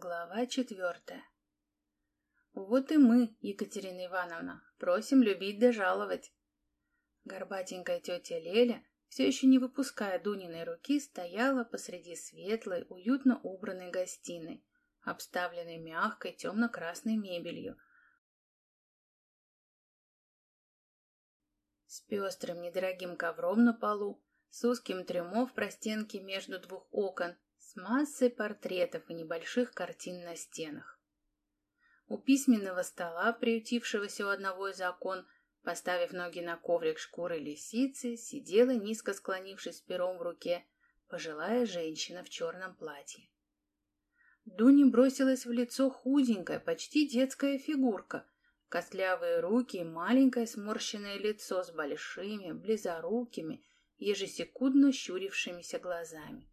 Глава четвертая. Вот и мы, Екатерина Ивановна, просим любить да жаловать. Горбатенькая тетя Леля, все еще не выпуская Дуниной руки, стояла посреди светлой, уютно убранной гостиной, обставленной мягкой темно-красной мебелью, с пестрым недорогим ковром на полу, с узким трюмо в простенке между двух окон массой портретов и небольших картин на стенах. У письменного стола, приютившегося у одного из окон, поставив ноги на коврик шкуры лисицы, сидела, низко склонившись пером в руке, пожилая женщина в черном платье. Дуне бросилась в лицо худенькая, почти детская фигурка, костлявые руки и маленькое сморщенное лицо с большими, близорукими, ежесекундно щурившимися глазами.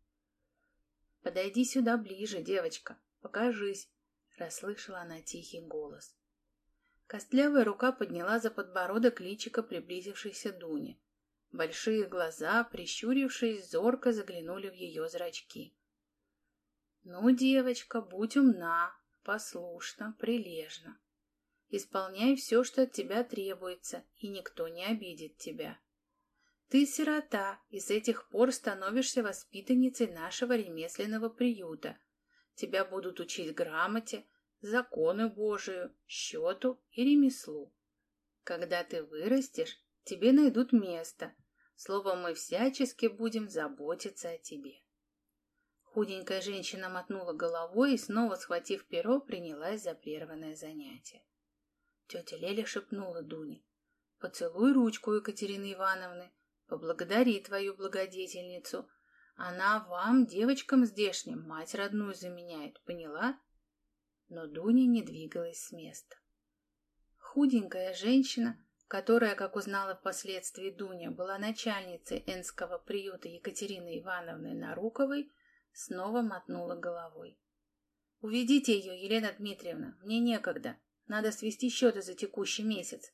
«Подойди сюда ближе, девочка, покажись», — расслышала она тихий голос. Костлявая рука подняла за подбородок личика приблизившейся Дуни. Большие глаза, прищурившись, зорко заглянули в ее зрачки. «Ну, девочка, будь умна, послушна, прилежна. Исполняй все, что от тебя требуется, и никто не обидит тебя. Ты сирота, и с этих пор становишься воспитанницей нашего ремесленного приюта. Тебя будут учить грамоте, законы Божию, счету и ремеслу. Когда ты вырастешь, тебе найдут место. Словом, мы всячески будем заботиться о тебе. Худенькая женщина мотнула головой и, снова схватив перо, принялась за прерванное занятие. Тетя Леля шепнула Дуне. «Поцелуй ручку Екатерины Ивановны, Поблагодари твою благодетельницу. Она вам, девочкам здешним, мать родную заменяет, поняла? Но Дуня не двигалась с места. Худенькая женщина, которая, как узнала впоследствии Дуня, была начальницей Энского приюта Екатерины Ивановны Наруковой, снова мотнула головой. «Уведите ее, Елена Дмитриевна, мне некогда. Надо свести счеты за текущий месяц.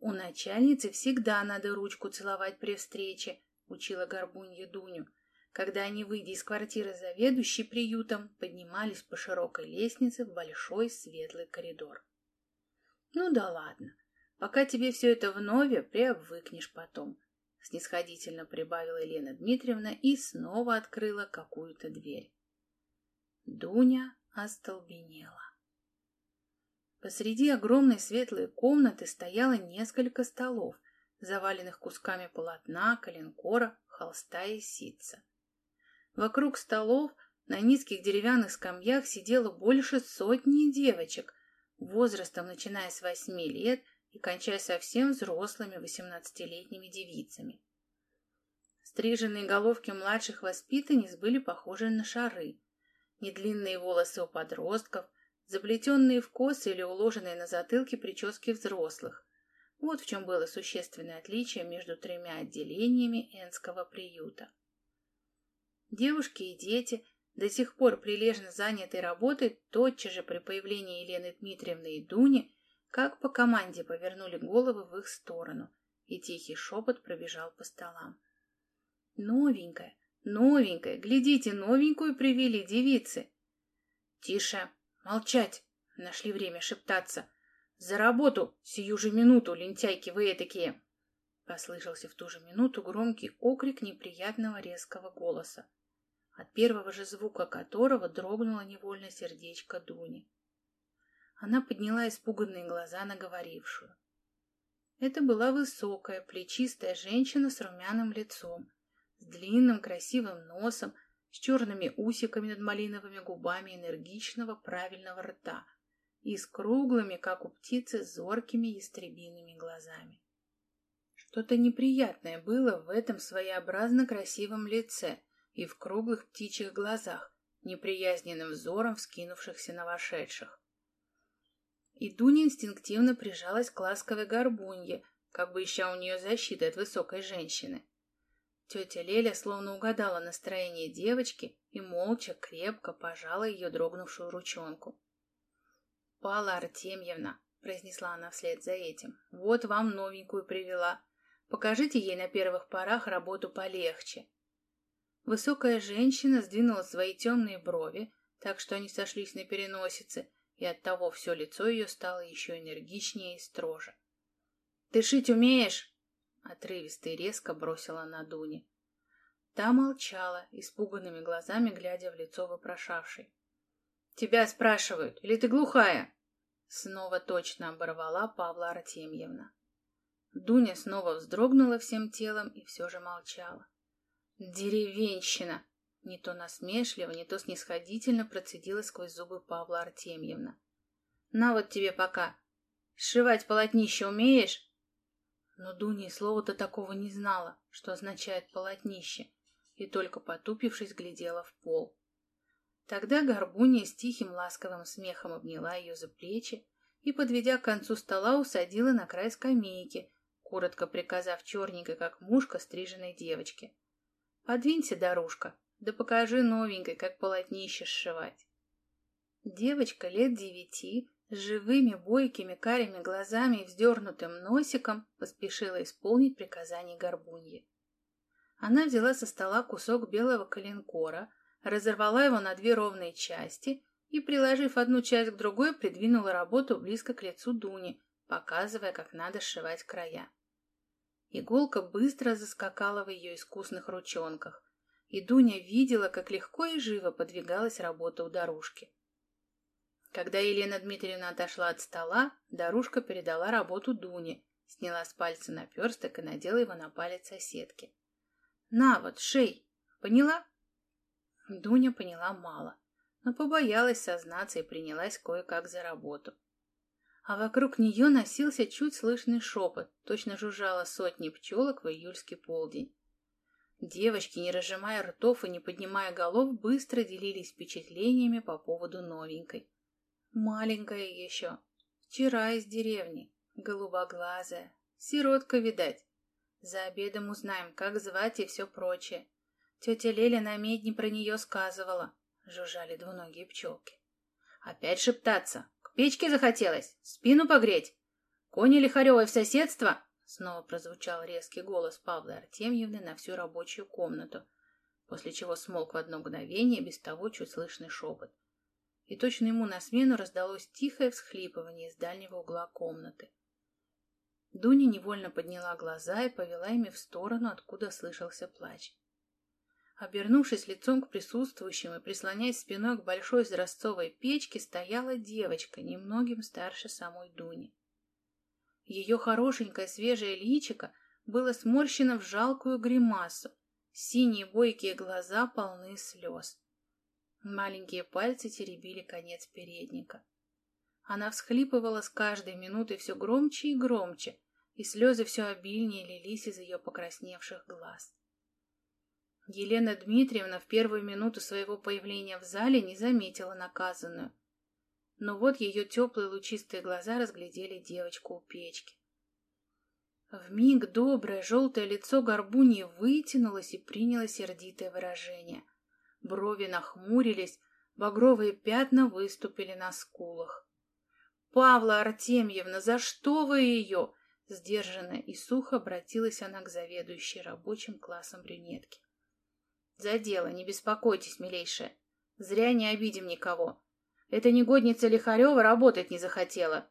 «У начальницы всегда надо ручку целовать при встрече», — учила горбунья Дуню, когда они, выйдя из квартиры заведующей приютом, поднимались по широкой лестнице в большой светлый коридор. «Ну да ладно, пока тебе все это вновь приобвыкнешь потом», — снисходительно прибавила Елена Дмитриевна и снова открыла какую-то дверь. Дуня остолбенела. Посреди огромной светлой комнаты стояло несколько столов, заваленных кусками полотна, коленкора, холста и ситца. Вокруг столов на низких деревянных скамьях сидело больше сотни девочек, возрастом начиная с восьми лет и кончая совсем взрослыми восемнадцатилетними девицами. Стриженные головки младших воспитанниц были похожи на шары. Недлинные волосы у подростков – заплетенные в косы или уложенные на затылке прически взрослых. Вот в чем было существенное отличие между тремя отделениями Энского приюта. Девушки и дети, до сих пор прилежно занятые работой, тотчас же при появлении Елены Дмитриевны и Дуни, как по команде повернули головы в их сторону, и тихий шепот пробежал по столам. «Новенькая, новенькая, глядите, новенькую привели девицы!» «Тише!» Молчать! Нашли время шептаться. За работу! Сию же минуту, лентяйки вы этакие! Послышался в ту же минуту громкий окрик неприятного резкого голоса, от первого же звука которого дрогнуло невольно сердечко Дуни. Она подняла испуганные глаза на говорившую. Это была высокая, плечистая женщина с румяным лицом, с длинным красивым носом, с черными усиками над малиновыми губами энергичного правильного рта и с круглыми, как у птицы, зоркими ястребиными глазами. Что-то неприятное было в этом своеобразно красивом лице и в круглых птичьих глазах, неприязненным взором вскинувшихся на вошедших. И Дуня инстинктивно прижалась к ласковой горбунье, как бы ища у нее защиты от высокой женщины. Тетя Леля словно угадала настроение девочки и молча, крепко пожала ее дрогнувшую ручонку. «Пала Артемьевна», — произнесла она вслед за этим, — «вот вам новенькую привела. Покажите ей на первых порах работу полегче». Высокая женщина сдвинула свои темные брови, так что они сошлись на переносице, и оттого все лицо ее стало еще энергичнее и строже. «Ты шить умеешь?» — отрывисто и резко бросила на Дуне. Та молчала, испуганными глазами глядя в лицо вопрошавшей. «Тебя спрашивают, или ты глухая?» Снова точно оборвала Павла Артемьевна. Дуня снова вздрогнула всем телом и все же молчала. «Деревенщина!» Не то насмешливо, не то снисходительно процедила сквозь зубы Павла Артемьевна. «На вот тебе пока. Сшивать полотнище умеешь?» Но Дуня слова-то такого не знала, что означает полотнище, и только потупившись глядела в пол. Тогда Горбуния с тихим ласковым смехом обняла ее за плечи и, подведя к концу стола, усадила на край скамейки, коротко приказав черненькой, как мушка, стриженной девочке. «Подвинься, дорожка, да покажи новенькой, как полотнище сшивать». Девочка лет девяти, живыми, бойкими, карими глазами и вздернутым носиком, поспешила исполнить приказание Горбуньи. Она взяла со стола кусок белого коленкора, разорвала его на две ровные части и, приложив одну часть к другой, придвинула работу близко к лицу Дуни, показывая, как надо сшивать края. Иголка быстро заскакала в ее искусных ручонках, и Дуня видела, как легко и живо подвигалась работа у дорожки. Когда Елена Дмитриевна отошла от стола, дорожка передала работу Дуне, сняла с пальца наперсток и надела его на палец соседки. «На вот, шей! Поняла?» Дуня поняла мало, но побоялась сознаться и принялась кое-как за работу. А вокруг нее носился чуть слышный шепот, точно жужжала сотни пчелок в июльский полдень. Девочки, не разжимая ртов и не поднимая голов, быстро делились впечатлениями по поводу новенькой. Маленькая еще, вчера из деревни, голубоглазая, сиротка, видать. За обедом узнаем, как звать и все прочее. Тетя Леля на медне про нее сказывала, жужжали двуногие пчелки. Опять шептаться. К печке захотелось? Спину погреть? Кони Лихаревой в соседство? Снова прозвучал резкий голос Павла Артемьевны на всю рабочую комнату, после чего смолк в одно мгновение без того чуть слышный шепот. И точно ему на смену раздалось тихое всхлипывание из дальнего угла комнаты. Дуня невольно подняла глаза и повела ими в сторону, откуда слышался плач. Обернувшись лицом к присутствующим и прислоняясь спиной к большой изразцовой печке, стояла девочка, немногим старше самой Дуни. Ее хорошенькое свежее личико было сморщено в жалкую гримасу, синие бойкие глаза полны слез. Маленькие пальцы теребили конец передника. Она всхлипывала с каждой минутой все громче и громче, и слезы все обильнее лились из ее покрасневших глаз. Елена Дмитриевна в первую минуту своего появления в зале не заметила наказанную. Но вот ее теплые лучистые глаза разглядели девочку у печки. Вмиг доброе желтое лицо горбуньи вытянулось и приняло сердитое выражение. Брови нахмурились, багровые пятна выступили на скулах. «Павла Артемьевна, за что вы ее?» Сдержанно и сухо обратилась она к заведующей рабочим классом брюнетки. За дело, не беспокойтесь, милейшая. Зря не обидим никого. Эта негодница Лихарева работать не захотела.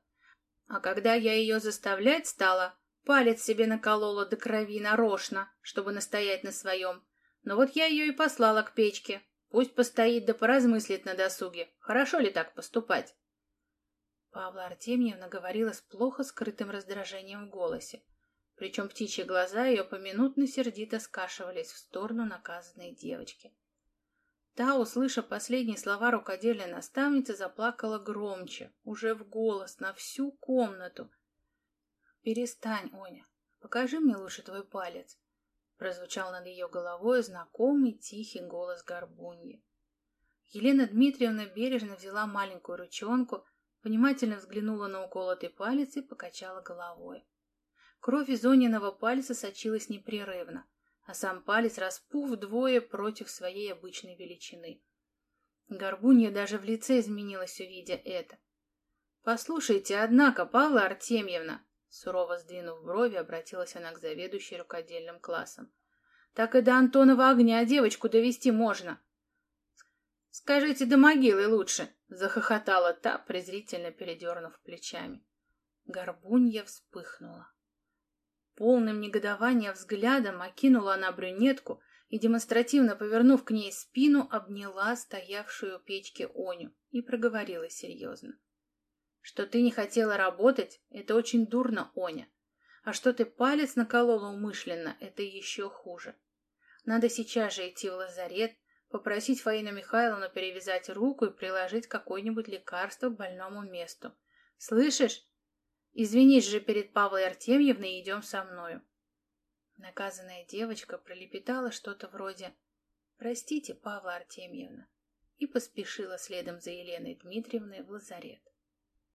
А когда я ее заставлять стала, палец себе наколола до крови нарочно, чтобы настоять на своем. Но вот я ее и послала к печке. Пусть постоит да поразмыслит на досуге, хорошо ли так поступать. Павла Артемьевна говорила с плохо скрытым раздражением в голосе. Причем птичьи глаза ее поминутно сердито скашивались в сторону наказанной девочки. Та, услышав последние слова рукодельной наставницы, заплакала громче, уже в голос, на всю комнату. «Перестань, Оня, покажи мне лучше твой палец», прозвучал над ее головой знакомый тихий голос горбуньи. Елена Дмитриевна бережно взяла маленькую ручонку, внимательно взглянула на уколотый палец и покачала головой. Кровь из Ониного пальца сочилась непрерывно, а сам палец распух вдвое против своей обычной величины. Горбунья даже в лице изменилась, увидя это. «Послушайте, однако, Павла Артемьевна!» Сурово сдвинув брови, обратилась она к заведующей рукодельным классом. «Так и до Антонова огня девочку довести можно!» Скажите до могилы лучше, захохотала та, презрительно передернув плечами. Горбунья вспыхнула. Полным негодования взглядом окинула она брюнетку и, демонстративно повернув к ней спину, обняла стоявшую у печки Оню и проговорила серьезно. Что ты не хотела работать, это очень дурно, Оня. А что ты палец наколола умышленно, это еще хуже. Надо сейчас же идти в лазарет, попросить Фаину Михайловну перевязать руку и приложить какое-нибудь лекарство к больному месту. Слышишь? Извинись же перед Павлой Артемьевной и идем со мною. Наказанная девочка пролепетала что-то вроде «Простите, Павла Артемьевна» и поспешила следом за Еленой Дмитриевной в лазарет.